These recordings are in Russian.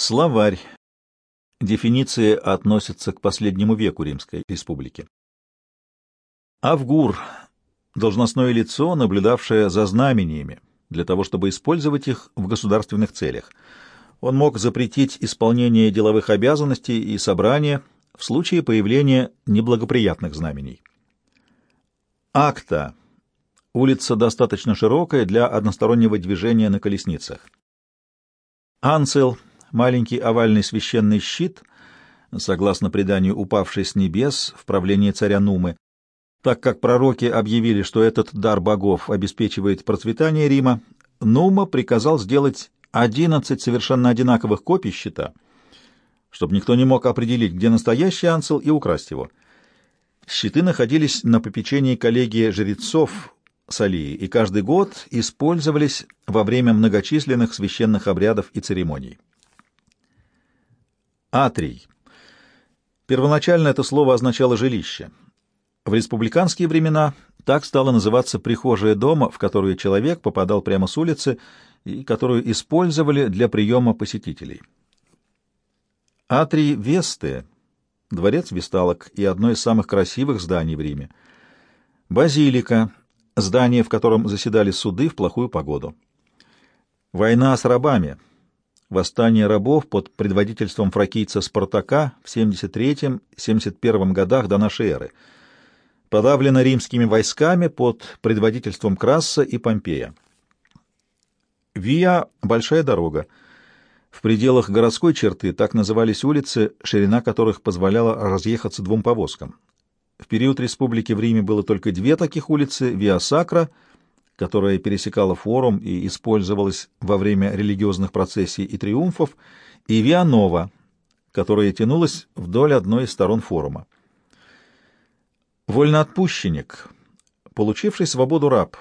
Словарь. Дефиниции относятся к последнему веку Римской республики. Авгур — должностное лицо, наблюдавшее за знамениями, для того, чтобы использовать их в государственных целях. Он мог запретить исполнение деловых обязанностей и собрания в случае появления неблагоприятных знамений. Акта — улица достаточно широкая для одностороннего движения на колесницах. Анцел — маленький овальный священный щит, согласно преданию упавший с небес в правлении царя Нумы, так как пророки объявили, что этот дар богов обеспечивает процветание Рима, Нума приказал сделать одиннадцать совершенно одинаковых копий щита, чтобы никто не мог определить, где настоящий ансел, и украсть его. Щиты находились на попечении коллегии жрецов Салии и каждый год использовались во время многочисленных священных обрядов и церемоний. Атрий. Первоначально это слово означало жилище. В республиканские времена так стало называться прихожая дома, в которую человек попадал прямо с улицы и которую использовали для приема посетителей. Атрий Весты — дворец весталок и одно из самых красивых зданий в Риме. Базилика — здание, в котором заседали суды в плохую погоду. Война с рабами — Восстание рабов под предводительством фракийца Спартака в 73-71 годах до нашей эры. Подавлено римскими войсками под предводительством Краса и Помпея. Виа — большая дорога. В пределах городской черты так назывались улицы, ширина которых позволяла разъехаться двум повозкам. В период республики в Риме было только две таких улицы — Виа Сакра — которая пересекала форум и использовалась во время религиозных процессий и триумфов, и Вианова, которая тянулась вдоль одной из сторон форума. Вольноотпущенник, получивший свободу раб.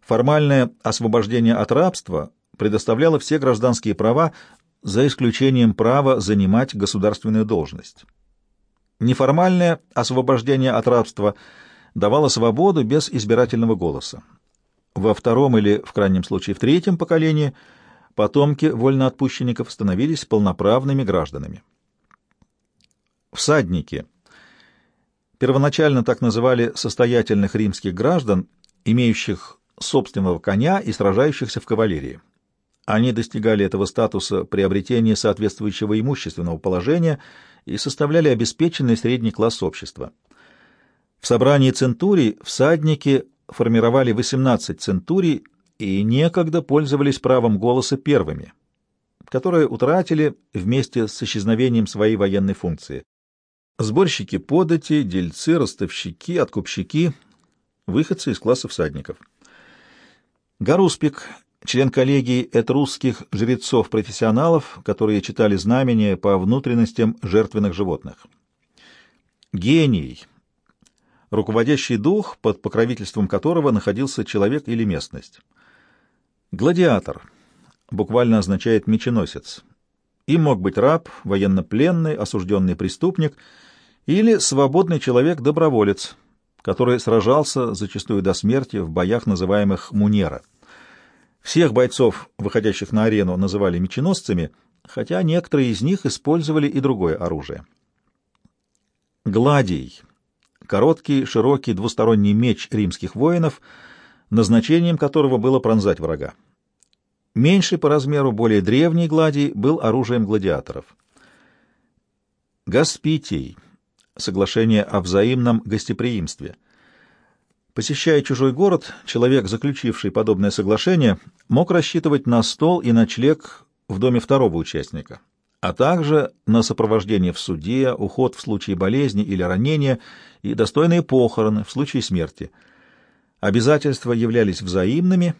Формальное освобождение от рабства предоставляло все гражданские права, за исключением права занимать государственную должность. Неформальное освобождение от рабства давало свободу без избирательного голоса во втором или, в крайнем случае, в третьем поколении потомки вольноотпущенников становились полноправными гражданами. Всадники. Первоначально так называли состоятельных римских граждан, имеющих собственного коня и сражающихся в кавалерии. Они достигали этого статуса приобретения соответствующего имущественного положения и составляли обеспеченный средний класс общества. В собрании центурий всадники формировали 18 центурий и некогда пользовались правом голоса первыми, которые утратили вместе с исчезновением своей военной функции. Сборщики подати, дельцы, ростовщики, откупщики, выходцы из класса всадников. Гаруспик, член коллегии этрусских жрецов-профессионалов, которые читали знамения по внутренностям жертвенных животных. Гений — руководящий дух, под покровительством которого находился человек или местность. Гладиатор буквально означает «меченосец». Им мог быть раб, военнопленный, осужденный преступник или свободный человек-доброволец, который сражался зачастую до смерти в боях, называемых «мунера». Всех бойцов, выходящих на арену, называли меченосцами, хотя некоторые из них использовали и другое оружие. Гладий короткий, широкий двусторонний меч римских воинов, назначением которого было пронзать врага. Меньший по размеру, более древний гладий был оружием гладиаторов. Гаспитий — соглашение о взаимном гостеприимстве. Посещая чужой город, человек, заключивший подобное соглашение, мог рассчитывать на стол и ночлег в доме второго участника, а также на сопровождение в суде, уход в случае болезни или ранения и достойные похороны в случае смерти. Обязательства являлись взаимными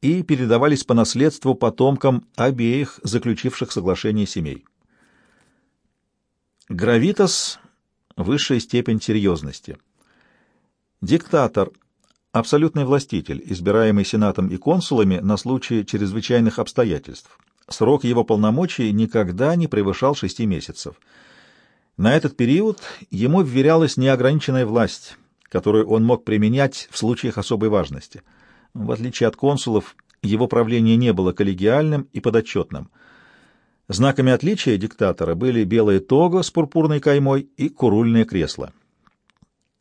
и передавались по наследству потомкам обеих заключивших соглашение семей. Гравитас — высшая степень серьезности. Диктатор — абсолютный властитель, избираемый сенатом и консулами на случай чрезвычайных обстоятельств — Срок его полномочий никогда не превышал шести месяцев. На этот период ему вверялась неограниченная власть, которую он мог применять в случаях особой важности. В отличие от консулов, его правление не было коллегиальным и подотчетным. Знаками отличия диктатора были белая тога с пурпурной каймой и курульное кресло.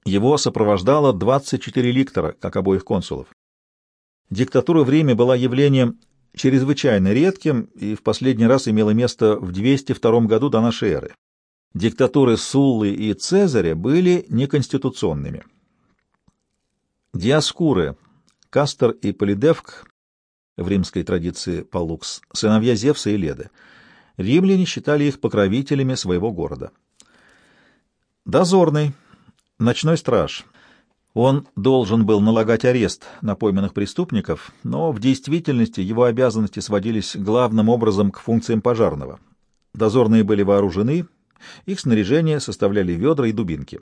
Его сопровождало 24 ликтора, как обоих консулов. Диктатура в Риме была явлением чрезвычайно редким и в последний раз имела место в 202 году до нашей эры. Диктатуры Суллы и Цезаря были неконституционными. Диаскуры, Кастер и Полидевк, в римской традиции Палукс, сыновья Зевса и Леды. Римляне считали их покровителями своего города. Дозорный, ночной страж. Он должен был налагать арест на пойманных преступников, но в действительности его обязанности сводились главным образом к функциям пожарного. Дозорные были вооружены, их снаряжение составляли ведра и дубинки.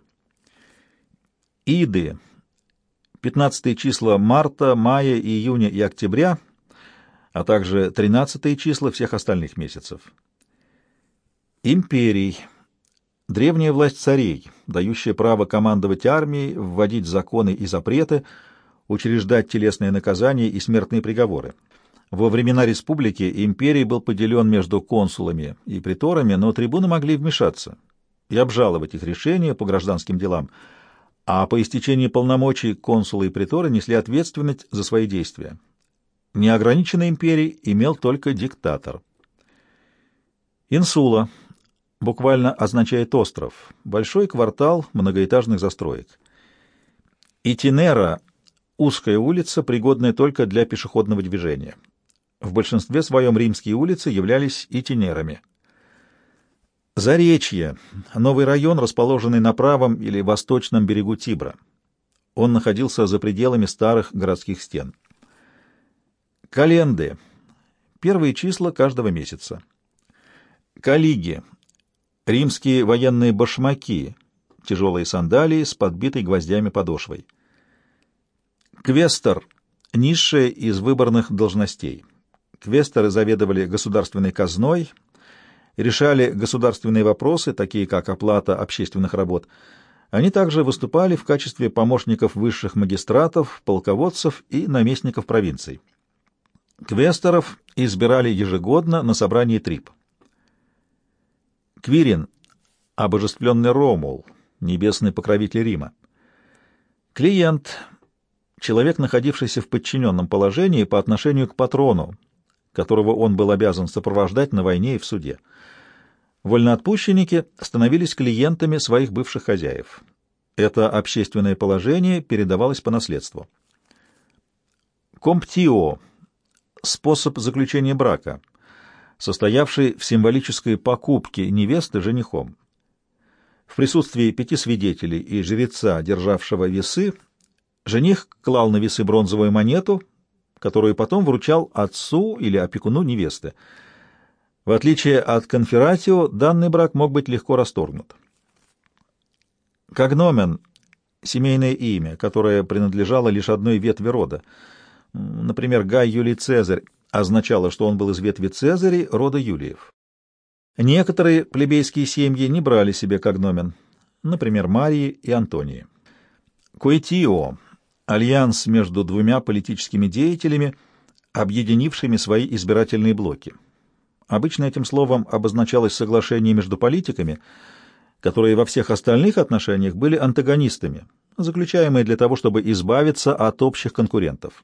Иды. 15 числа марта, мая, июня и октября, а также 13 числа всех остальных месяцев. Империй. Древняя власть царей, дающая право командовать армией, вводить законы и запреты, учреждать телесные наказания и смертные приговоры. Во времена республики империй был поделен между консулами и приторами, но трибуны могли вмешаться и обжаловать их решения по гражданским делам, а по истечении полномочий консулы и приторы несли ответственность за свои действия. Неограниченной империей имел только диктатор. Инсула буквально означает остров, большой квартал многоэтажных застроек. Итинера — узкая улица, пригодная только для пешеходного движения. В большинстве своем римские улицы являлись итинерами. Заречье — новый район, расположенный на правом или восточном берегу Тибра. Он находился за пределами старых городских стен. Календы — первые числа каждого месяца. Калиги — римские военные башмаки, тяжелые сандалии с подбитой гвоздями подошвой. Квестор — низшая из выборных должностей. Квесторы заведовали государственной казной, решали государственные вопросы, такие как оплата общественных работ. Они также выступали в качестве помощников высших магистратов, полководцев и наместников провинций. Квесторов избирали ежегодно на собрании Трип. Квирин — обожествленный Ромул, небесный покровитель Рима. Клиент — человек, находившийся в подчиненном положении по отношению к патрону, которого он был обязан сопровождать на войне и в суде. Вольноотпущенники становились клиентами своих бывших хозяев. Это общественное положение передавалось по наследству. Комптио — способ заключения брака, состоявший в символической покупке невесты женихом. В присутствии пяти свидетелей и жреца, державшего весы, жених клал на весы бронзовую монету — которую потом вручал отцу или опекуну невесты. В отличие от конфератио, данный брак мог быть легко расторгнут. Когномен — семейное имя, которое принадлежало лишь одной ветви рода. Например, Гай Юлий Цезарь означало, что он был из ветви Цезарей рода Юлиев. Некоторые плебейские семьи не брали себе когномен, например, Марии и Антонии. Коэтио альянс между двумя политическими деятелями, объединившими свои избирательные блоки. Обычно этим словом обозначалось соглашение между политиками, которые во всех остальных отношениях были антагонистами, заключаемые для того, чтобы избавиться от общих конкурентов.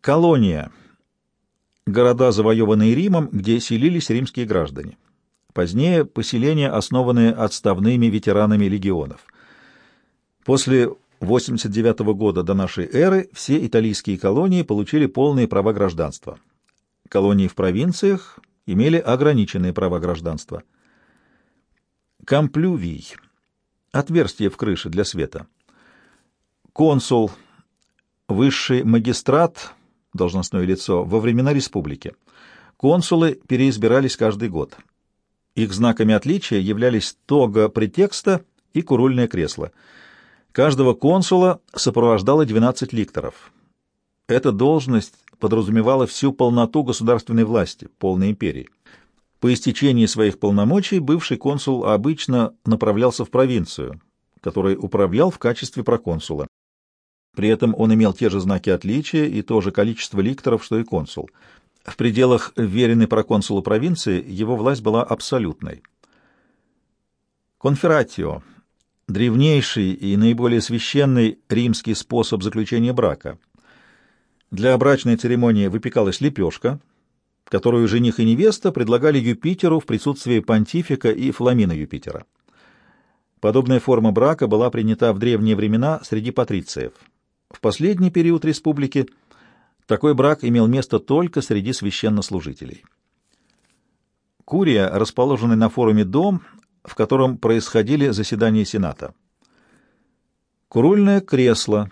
Колония. Города, завоеванные Римом, где селились римские граждане. Позднее поселения, основанные отставными ветеранами легионов. После 89 года до нашей эры все итальянские колонии получили полные права гражданства. Колонии в провинциях имели ограниченные права гражданства. Комплювий — отверстие в крыше для света. Консул — высший магистрат, должностное лицо, во времена республики. Консулы переизбирались каждый год. Их знаками отличия являлись тога претекста и курульное кресло — Каждого консула сопровождало 12 ликторов. Эта должность подразумевала всю полноту государственной власти, полной империи. По истечении своих полномочий бывший консул обычно направлялся в провинцию, которой управлял в качестве проконсула. При этом он имел те же знаки отличия и то же количество ликторов, что и консул. В пределах веренной проконсулу провинции его власть была абсолютной. Конфератио — древнейший и наиболее священный римский способ заключения брака. Для брачной церемонии выпекалась лепешка, которую жених и невеста предлагали Юпитеру в присутствии понтифика и фламина Юпитера. Подобная форма брака была принята в древние времена среди патрициев. В последний период республики такой брак имел место только среди священнослужителей. Курия, расположенный на форуме дом, в котором происходили заседания Сената. Курульное кресло,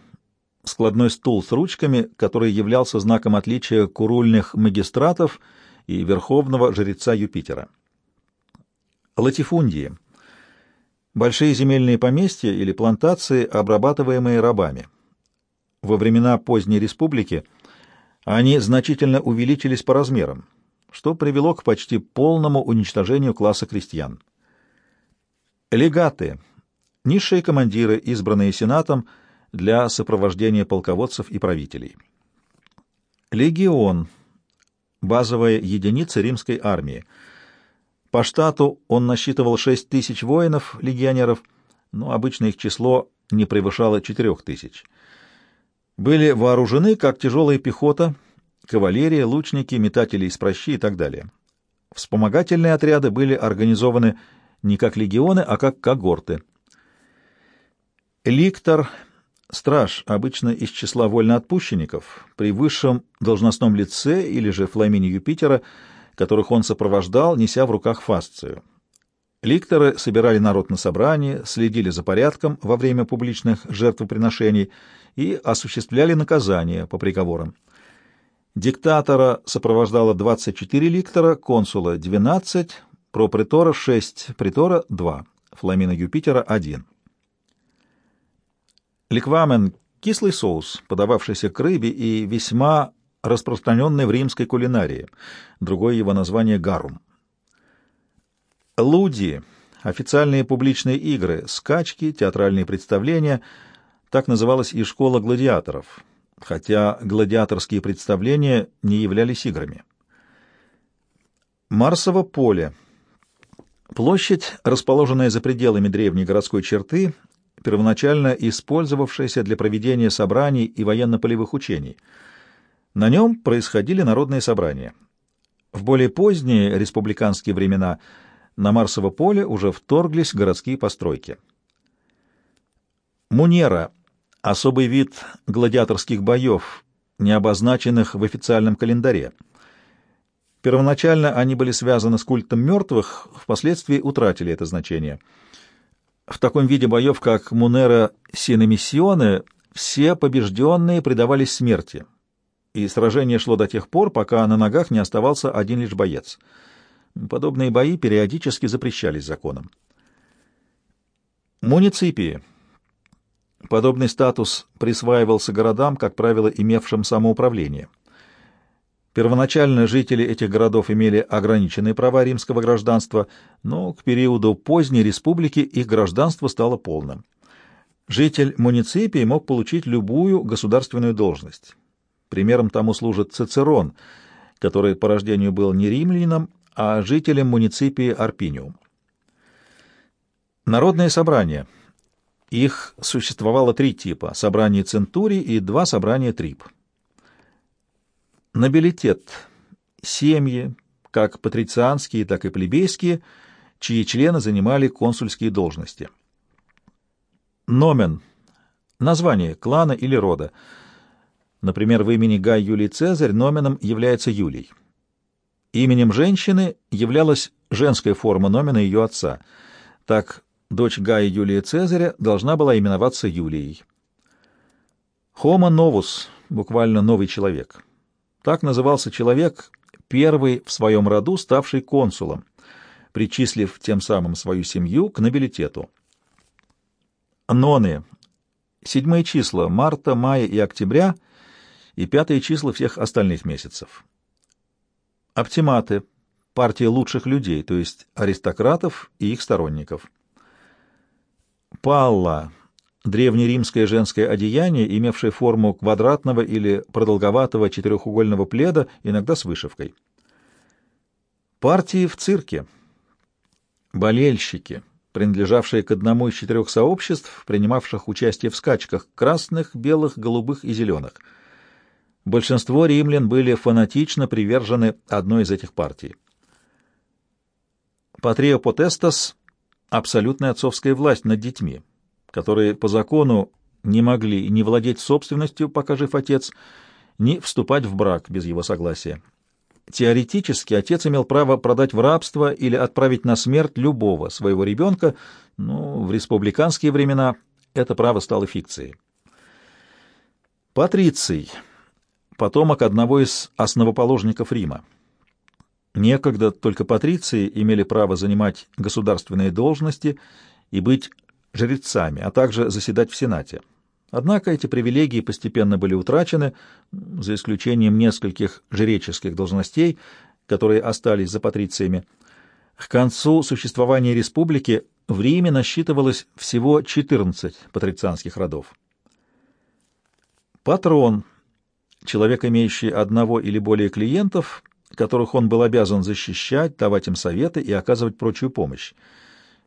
складной стул с ручками, который являлся знаком отличия курульных магистратов и верховного жреца Юпитера. Латифундии — Большие земельные поместья или плантации, обрабатываемые рабами. Во времена поздней республики они значительно увеличились по размерам, что привело к почти полному уничтожению класса крестьян. Легаты — низшие командиры, избранные Сенатом для сопровождения полководцев и правителей. Легион — базовая единица римской армии — по штату он насчитывал 6 тысяч воинов, легионеров, но обычно их число не превышало 4 тысяч. Были вооружены как тяжелая пехота, кавалерия, лучники, метатели из прощи и так далее. Вспомогательные отряды были организованы не как легионы, а как когорты. Ликтор, страж, обычно из числа вольноотпущенников, при высшем должностном лице или же фламине Юпитера – которых он сопровождал, неся в руках фасцию. Ликторы собирали народ на собрании, следили за порядком во время публичных жертвоприношений и осуществляли наказания по приговорам. Диктатора сопровождало 24 ликтора, консула — 12, пропритора — 6, притора — 2, фламина Юпитера — 1. Ликвамен — кислый соус, подававшийся к рыбе и весьма распространенный в римской кулинарии. Другое его название — гарум. Луди — официальные публичные игры, скачки, театральные представления. Так называлась и школа гладиаторов, хотя гладиаторские представления не являлись играми. Марсово поле — площадь, расположенная за пределами древней городской черты, первоначально использовавшаяся для проведения собраний и военно-полевых учений — на нем происходили народные собрания. В более поздние республиканские времена на Марсово поле уже вторглись городские постройки. Мунера — особый вид гладиаторских боев, не обозначенных в официальном календаре. Первоначально они были связаны с культом мертвых, впоследствии утратили это значение. В таком виде боев, как Мунера Синемиссионе, все побежденные предавались смерти — и сражение шло до тех пор, пока на ногах не оставался один лишь боец. Подобные бои периодически запрещались законом. Муниципии. Подобный статус присваивался городам, как правило, имевшим самоуправление. Первоначально жители этих городов имели ограниченные права римского гражданства, но к периоду поздней республики их гражданство стало полным. Житель муниципии мог получить любую государственную должность Примером тому служит Цицерон, который по рождению был не римлянином, а жителем муниципии Арпиниум. Народные собрания. Их существовало три типа — собрание центурий и два собрания трип. Нобилитет. Семьи, как патрицианские, так и плебейские, чьи члены занимали консульские должности. Номен. Название клана или рода — Например, в имени Гай Юлий Цезарь номеном является Юлий. Именем женщины являлась женская форма номена ее отца. Так, дочь Гая Юлия Цезаря должна была именоваться Юлией. Homo novus, буквально «новый человек». Так назывался человек, первый в своем роду ставший консулом, причислив тем самым свою семью к нобилитету. Ноны. Седьмые числа марта, мая и октября и пятые числа всех остальных месяцев. Оптиматы — партия лучших людей, то есть аристократов и их сторонников. Палла — древнеримское женское одеяние, имевшее форму квадратного или продолговатого четырехугольного пледа, иногда с вышивкой. Партии в цирке. Болельщики, принадлежавшие к одному из четырех сообществ, принимавших участие в скачках красных, белых, голубых и зеленых. Большинство римлян были фанатично привержены одной из этих партий. Патрио Потестас — абсолютная отцовская власть над детьми, которые по закону не могли ни владеть собственностью, пока жив отец, ни вступать в брак без его согласия. Теоретически отец имел право продать в рабство или отправить на смерть любого своего ребенка, но в республиканские времена это право стало фикцией. Патриций — потомок одного из основоположников Рима. Некогда только патриции имели право занимать государственные должности и быть жрецами, а также заседать в Сенате. Однако эти привилегии постепенно были утрачены, за исключением нескольких жреческих должностей, которые остались за патрициями. К концу существования республики в Риме насчитывалось всего 14 патрицианских родов. Патрон — человек, имеющий одного или более клиентов, которых он был обязан защищать, давать им советы и оказывать прочую помощь.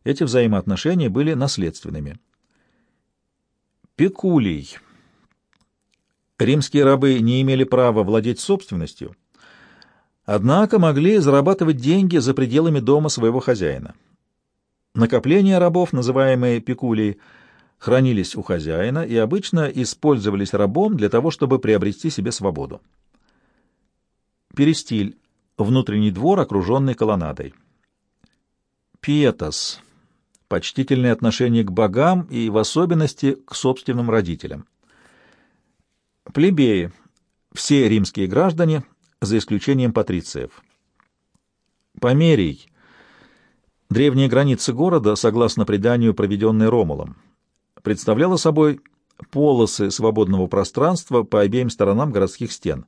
Эти взаимоотношения были наследственными. Пекулий. Римские рабы не имели права владеть собственностью, однако могли зарабатывать деньги за пределами дома своего хозяина. Накопления рабов, называемые пекулией, хранились у хозяина и обычно использовались рабом для того, чтобы приобрести себе свободу. Перестиль — внутренний двор, окруженный колоннадой. Пиетас — почтительное отношение к богам и в особенности к собственным родителям. Плебеи — все римские граждане, за исключением патрициев. Померий — древняя граница города, согласно преданию, проведенной Ромулом, представляла собой полосы свободного пространства по обеим сторонам городских стен.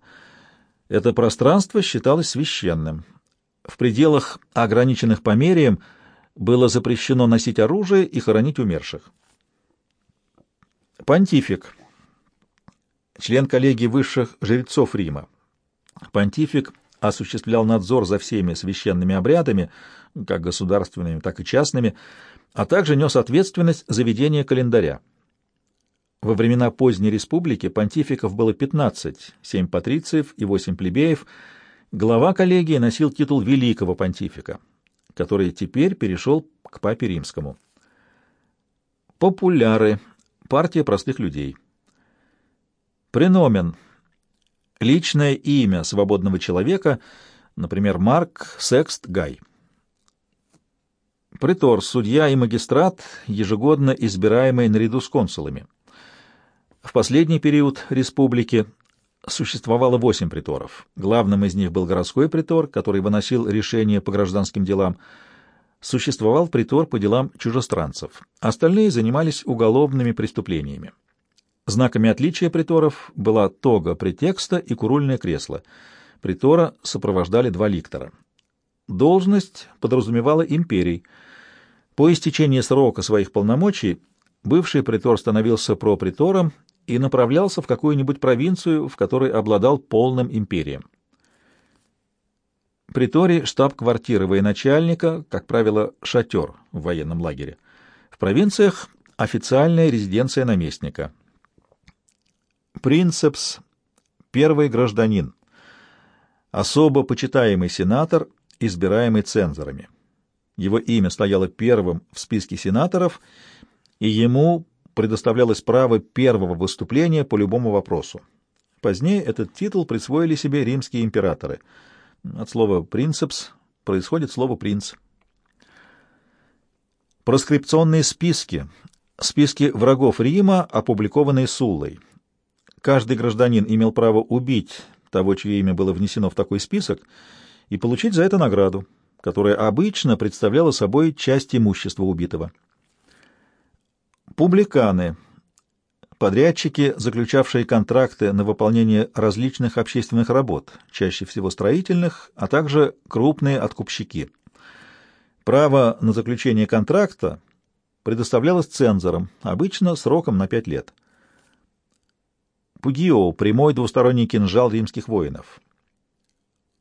Это пространство считалось священным. В пределах, ограниченных Померием, — было запрещено носить оружие и хоронить умерших. Понтифик. Член коллегии высших жрецов Рима. Понтифик осуществлял надзор за всеми священными обрядами, как государственными, так и частными, а также нес ответственность за ведение календаря. Во времена поздней республики понтификов было 15, 7 патрициев и 8 плебеев. Глава коллегии носил титул великого понтифика который теперь перешел к папе римскому. Популяры. Партия простых людей. Преномен. Личное имя свободного человека, например, Марк, Секст, Гай. Притор, судья и магистрат, ежегодно избираемые наряду с консулами. В последний период республики существовало восемь приторов. Главным из них был городской притор, который выносил решения по гражданским делам. Существовал притор по делам чужестранцев. Остальные занимались уголовными преступлениями. Знаками отличия приторов была тога претекста и курульное кресло. Притора сопровождали два ликтора. Должность подразумевала империй. По истечении срока своих полномочий бывший притор становился пропритором и направлялся в какую-нибудь провинцию, в которой обладал полным империем. Приторий — штаб-квартира военачальника, как правило, шатер в военном лагере. В провинциях — официальная резиденция наместника. Принцепс — первый гражданин, особо почитаемый сенатор, избираемый цензорами. Его имя стояло первым в списке сенаторов, и ему предоставлялось право первого выступления по любому вопросу. Позднее этот титул присвоили себе римские императоры. От слова «принцепс» происходит слово «принц». Проскрипционные списки. Списки врагов Рима, опубликованные Суллой. Каждый гражданин имел право убить того, чье имя было внесено в такой список, и получить за это награду, которая обычно представляла собой часть имущества убитого. Публиканы — подрядчики, заключавшие контракты на выполнение различных общественных работ, чаще всего строительных, а также крупные откупщики. Право на заключение контракта предоставлялась цензором, обычно сроком на пять лет. Пугио — прямой двусторонний кинжал римских воинов.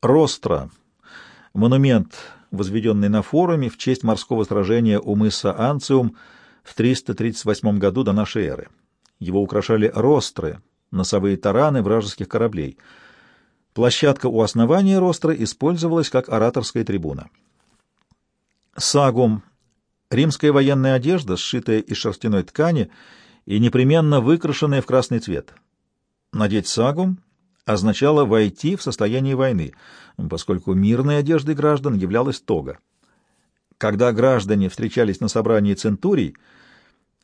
Ростра — монумент, возведенный на форуме в честь морского сражения у мыса Анциум в 338 году до нашей эры. Его украшали ростры, носовые тараны вражеских кораблей. Площадка у основания ростра использовалась как ораторская трибуна. Сагум — римская военная одежда, сшитая из шерстяной ткани и непременно выкрашенная в красный цвет. Надеть сагум означало войти в состояние войны, поскольку мирной одеждой граждан являлась тога. Когда граждане встречались на собрании центурий,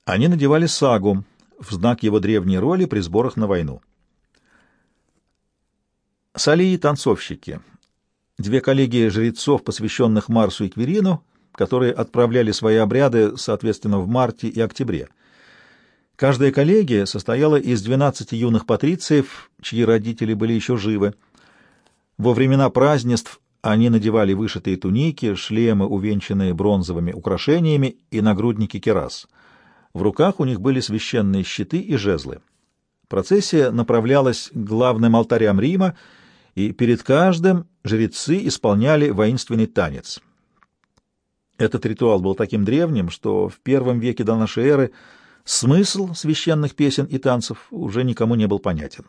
они надевали сагум в знак его древней роли при сборах на войну. Салии — танцовщики. Две коллегии жрецов, посвященных Марсу и Кверину, которые отправляли свои обряды, соответственно, в марте и октябре. Каждая коллегия состояла из 12 юных патрициев, чьи родители были еще живы. Во времена празднеств они надевали вышитые туники, шлемы, увенчанные бронзовыми украшениями, и нагрудники керас. В руках у них были священные щиты и жезлы. Процессия направлялась к главным алтарям Рима, и перед каждым жрецы исполняли воинственный танец. Этот ритуал был таким древним, что в первом веке до нашей эры – Смысл священных песен и танцев уже никому не был понятен.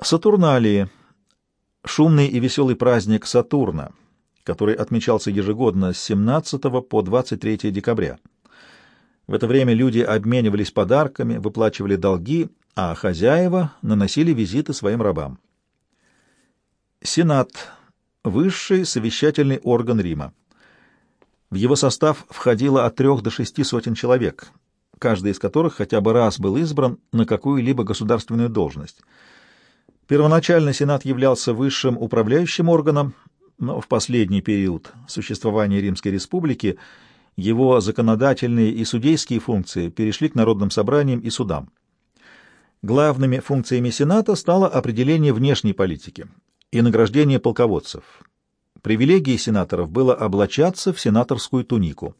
Сатурналии — шумный и веселый праздник Сатурна, который отмечался ежегодно с 17 по 23 декабря. В это время люди обменивались подарками, выплачивали долги, а хозяева наносили визиты своим рабам. Сенат — высший совещательный орган Рима. В его состав входило от трех до шести сотен человек, каждый из которых хотя бы раз был избран на какую-либо государственную должность. Первоначально Сенат являлся высшим управляющим органом, но в последний период существования Римской Республики его законодательные и судейские функции перешли к народным собраниям и судам. Главными функциями Сената стало определение внешней политики и награждение полководцев, Привилегией сенаторов было облачаться в сенаторскую тунику.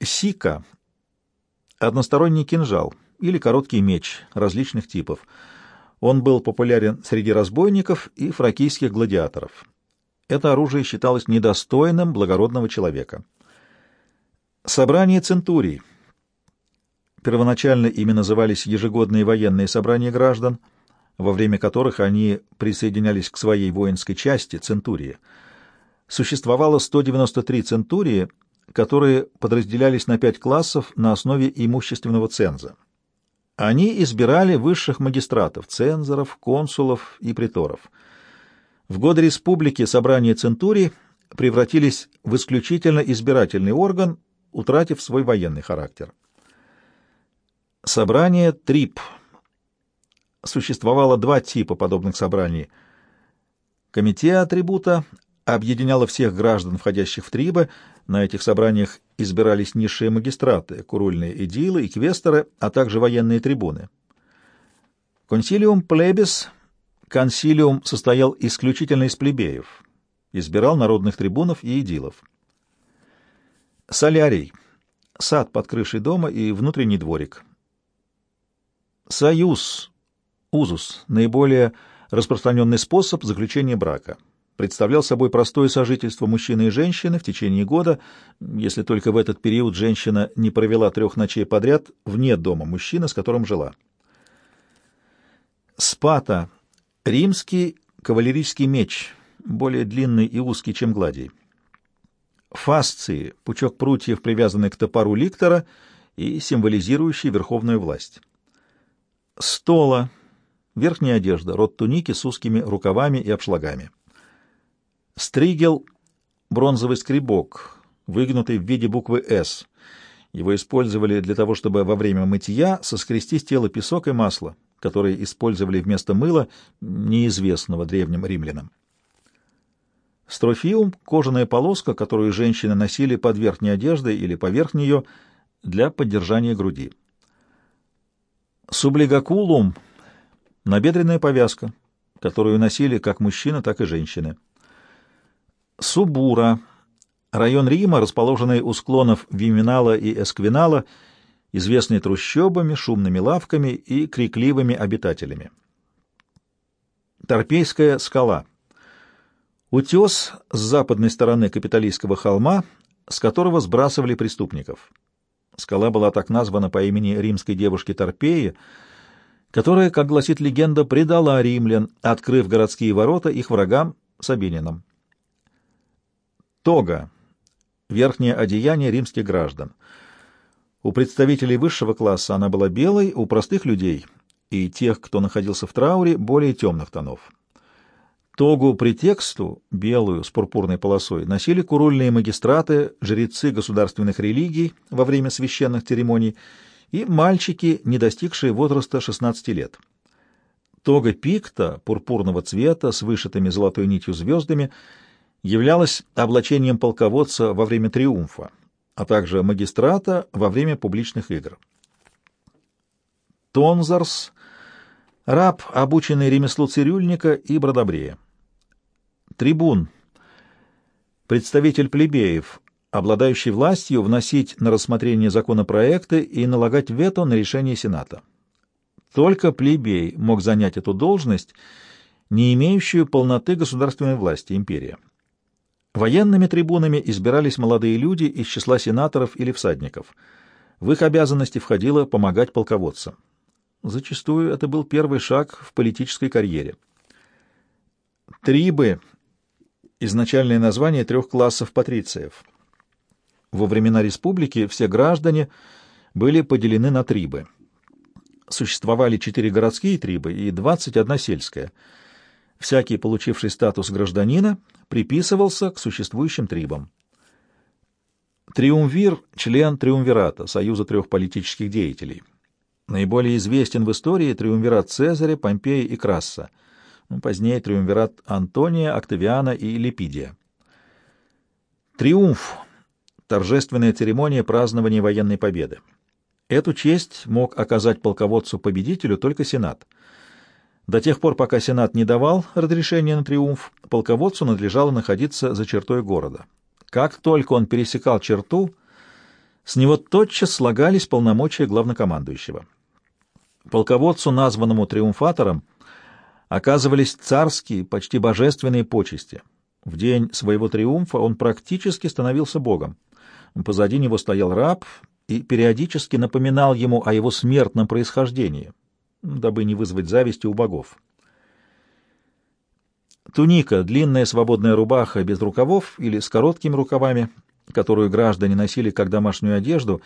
Сика — односторонний кинжал или короткий меч различных типов. Он был популярен среди разбойников и фракийских гладиаторов. Это оружие считалось недостойным благородного человека. Собрание центурий. Первоначально ими назывались ежегодные военные собрания граждан — во время которых они присоединялись к своей воинской части, центурии. Существовало 193 центурии, которые подразделялись на пять классов на основе имущественного ценза. Они избирали высших магистратов, цензоров, консулов и приторов. В годы республики собрания центурий превратились в исключительно избирательный орган, утратив свой военный характер. Собрание ТРИП – существовало два типа подобных собраний. Комитет атрибута объединяло всех граждан, входящих в трибы. На этих собраниях избирались низшие магистраты, курульные эдилы и квесторы, а также военные трибуны. Консилиум плебис консилиум состоял исключительно из плебеев, избирал народных трибунов и эдилов. Солярий — сад под крышей дома и внутренний дворик. Союз Узус — наиболее распространенный способ заключения брака. Представлял собой простое сожительство мужчины и женщины в течение года, если только в этот период женщина не провела трех ночей подряд вне дома мужчины, с которым жила. Спата — римский кавалерийский меч, более длинный и узкий, чем гладий. Фасции — пучок прутьев, привязанный к топору ликтора и символизирующий верховную власть. Стола — Верхняя одежда, рот туники с узкими рукавами и обшлагами. Стригел — бронзовый скребок, выгнутый в виде буквы «С». Его использовали для того, чтобы во время мытья соскрести с тела песок и масло, которые использовали вместо мыла, неизвестного древним римлянам. Строфиум — кожаная полоска, которую женщины носили под верхней одеждой или поверх нее для поддержания груди. Сублигакулум — Набедренная повязка, которую носили как мужчины, так и женщины. Субура Район Рима, расположенный у склонов Виминала и Эсквинала, известный трущобами, шумными лавками и крикливыми обитателями. Торпейская скала. Утес с западной стороны капиталистского холма, с которого сбрасывали преступников. Скала была так названа по имени римской девушки Торпеи, которая, как гласит легенда, предала римлян, открыв городские ворота их врагам Сабининам. Тога — верхнее одеяние римских граждан. У представителей высшего класса она была белой, у простых людей и тех, кто находился в трауре, более темных тонов. Тогу претексту, белую с пурпурной полосой, носили курульные магистраты, жрецы государственных религий во время священных церемоний и мальчики, не достигшие возраста 16 лет. Тога пикта, пурпурного цвета, с вышитыми золотой нитью звездами, являлась облачением полководца во время триумфа, а также магистрата во время публичных игр. Тонзарс — раб, обученный ремеслу цирюльника и бродобрея. Трибун — представитель плебеев, обладающий властью вносить на рассмотрение законопроекты и налагать вето на решение Сената. Только плебей мог занять эту должность, не имеющую полноты государственной власти, империя. Военными трибунами избирались молодые люди из числа сенаторов или всадников. В их обязанности входило помогать полководцам. Зачастую это был первый шаг в политической карьере. Трибы — изначальное название трех классов патрициев. Во времена республики все граждане были поделены на трибы. Существовали четыре городские трибы и 21 сельская. Всякий, получивший статус гражданина, приписывался к существующим трибам. Триумвир — член триумвирата, союза трех политических деятелей — Наиболее известен в истории триумвират Цезаря, Помпея и Красса, ну, позднее триумвират Антония, Октавиана и Липидия. Триумф — торжественная церемония празднования военной победы. Эту честь мог оказать полководцу-победителю только Сенат. До тех пор, пока Сенат не давал разрешения на триумф, полководцу надлежало находиться за чертой города. Как только он пересекал черту, с него тотчас слагались полномочия главнокомандующего. Полководцу, названному триумфатором, оказывались царские, почти божественные почести. В день своего триумфа он практически становился богом. Позади него стоял раб и периодически напоминал ему о его смертном происхождении, дабы не вызвать зависти у богов. Туника, длинная свободная рубаха без рукавов или с короткими рукавами, которую граждане носили как домашнюю одежду,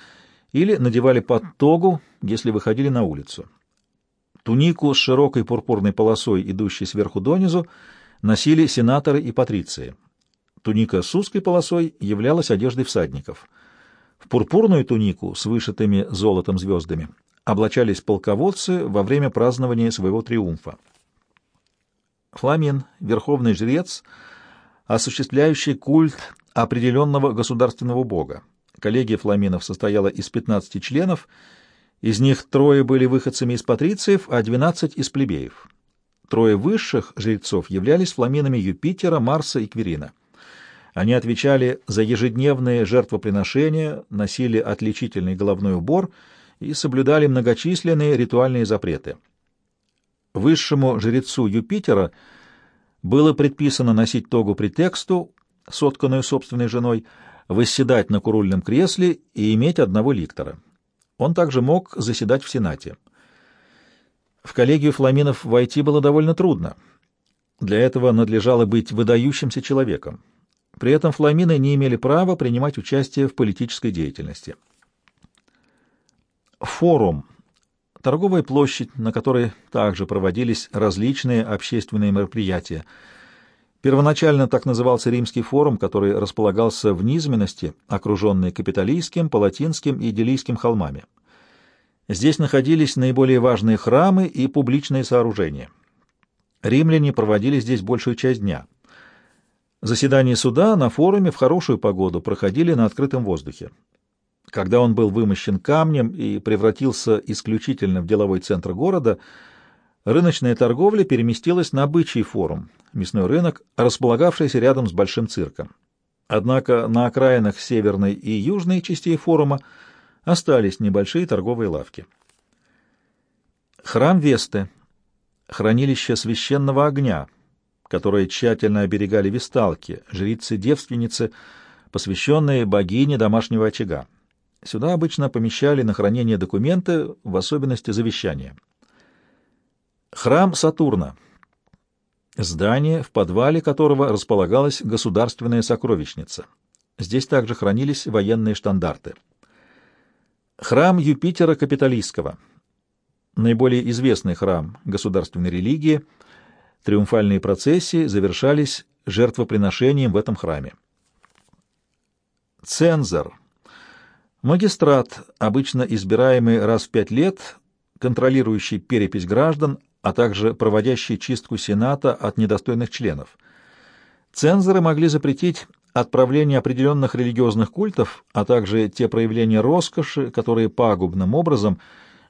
или надевали под тогу, если выходили на улицу. Тунику с широкой пурпурной полосой, идущей сверху донизу, носили сенаторы и патриции. Туника с узкой полосой являлась одеждой всадников. В пурпурную тунику с вышитыми золотом звездами облачались полководцы во время празднования своего триумфа. Фламин, верховный жрец, осуществляющий культ определенного государственного бога. Коллегия фламинов состояла из 15 членов, из них трое были выходцами из патрициев, а 12 из плебеев. Трое высших жрецов являлись фламинами Юпитера, Марса и Кверина. Они отвечали за ежедневные жертвоприношения, носили отличительный головной убор и соблюдали многочисленные ритуальные запреты. Высшему жрецу Юпитера было предписано носить тогу претексту, сотканную собственной женой, восседать на курульном кресле и иметь одного ликтора. Он также мог заседать в Сенате. В коллегию фламинов войти было довольно трудно. Для этого надлежало быть выдающимся человеком. При этом фламины не имели права принимать участие в политической деятельности. Форум — торговая площадь, на которой также проводились различные общественные мероприятия — Первоначально так назывался Римский форум, который располагался в низменности, окруженной Капитолийским, Палатинским и Делийским холмами. Здесь находились наиболее важные храмы и публичные сооружения. Римляне проводили здесь большую часть дня. Заседания суда на форуме в хорошую погоду проходили на открытом воздухе. Когда он был вымощен камнем и превратился исключительно в деловой центр города – рыночная торговля переместилась на бычий форум, мясной рынок, располагавшийся рядом с большим цирком. Однако на окраинах северной и южной частей форума остались небольшие торговые лавки. Храм Весты, хранилище священного огня, которое тщательно оберегали весталки, жрицы-девственницы, посвященные богине домашнего очага. Сюда обычно помещали на хранение документы, в особенности завещания. Храм Сатурна, здание, в подвале которого располагалась государственная сокровищница. Здесь также хранились военные штандарты. Храм Юпитера Капитолийского, наиболее известный храм государственной религии, триумфальные процессии завершались жертвоприношением в этом храме. Цензор. Магистрат, обычно избираемый раз в пять лет, контролирующий перепись граждан, а также проводящий чистку Сената от недостойных членов. Цензоры могли запретить отправление определенных религиозных культов, а также те проявления роскоши, которые пагубным образом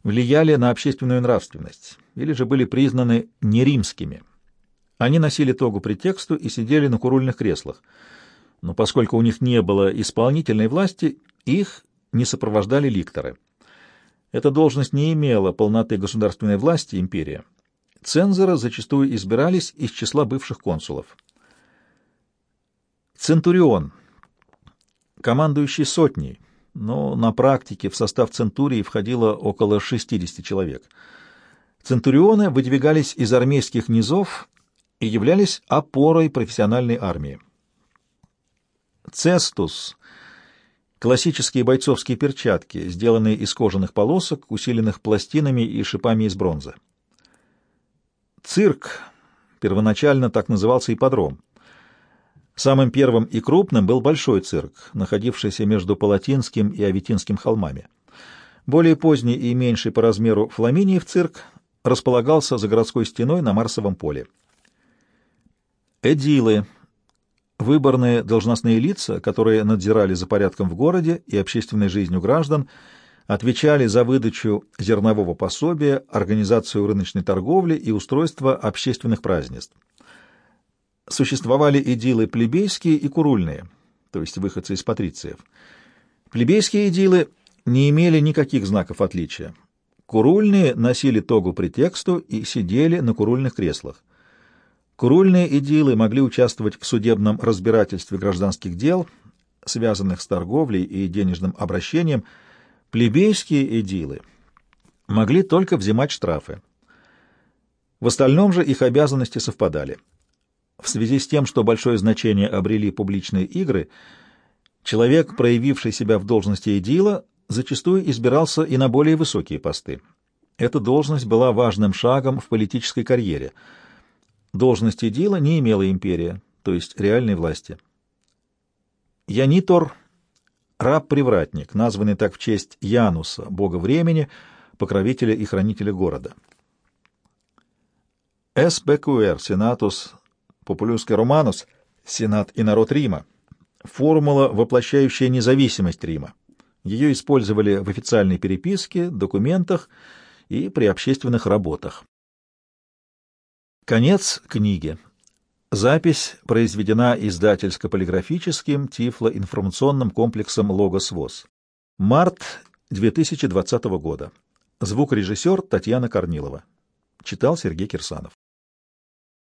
влияли на общественную нравственность, или же были признаны неримскими. Они носили тогу при тексту и сидели на курульных креслах — но поскольку у них не было исполнительной власти, их не сопровождали ликторы. Эта должность не имела полноты государственной власти империи. Цензоры зачастую избирались из числа бывших консулов. Центурион, командующий сотней, но на практике в состав центурии входило около 60 человек. Центурионы выдвигались из армейских низов и являлись опорой профессиональной армии. Цестус — классические бойцовские перчатки, сделанные из кожаных полосок, усиленных пластинами и шипами из бронзы. Цирк — первоначально так назывался ипподром. Самым первым и крупным был Большой цирк, находившийся между Палатинским и Авентинским холмами. Более поздний и меньший по размеру Фламиниев цирк располагался за городской стеной на Марсовом поле. Эдилы Выборные должностные лица, которые надзирали за порядком в городе и общественной жизнью граждан, отвечали за выдачу зернового пособия, организацию рыночной торговли и устройство общественных празднеств. Существовали идилы плебейские и курульные, то есть выходцы из патрициев. Плебейские идилы не имели никаких знаков отличия. Курульные носили тогу при тексту и сидели на курульных креслах. Курульные идилы могли участвовать в судебном разбирательстве гражданских дел, связанных с торговлей и денежным обращением. Плебейские идилы могли только взимать штрафы. В остальном же их обязанности совпадали. В связи с тем, что большое значение обрели публичные игры, человек, проявивший себя в должности идила, зачастую избирался и на более высокие посты. Эта должность была важным шагом в политической карьере — Должности дела не имела империя, то есть реальной власти. Янитор — раб-привратник, названный так в честь Януса, бога времени, покровителя и хранителя города. СБКР, сенатус, популюске романус, сенат и народ Рима. Формула, воплощающая независимость Рима. Ее использовали в официальной переписке, документах и при общественных работах. Конец книги. Запись произведена издательско-полиграфическим тифлоинформационным комплексом «Логос ВОЗ». Март 2020 года. Звукорежиссер Татьяна Корнилова. Читал Сергей Кирсанов.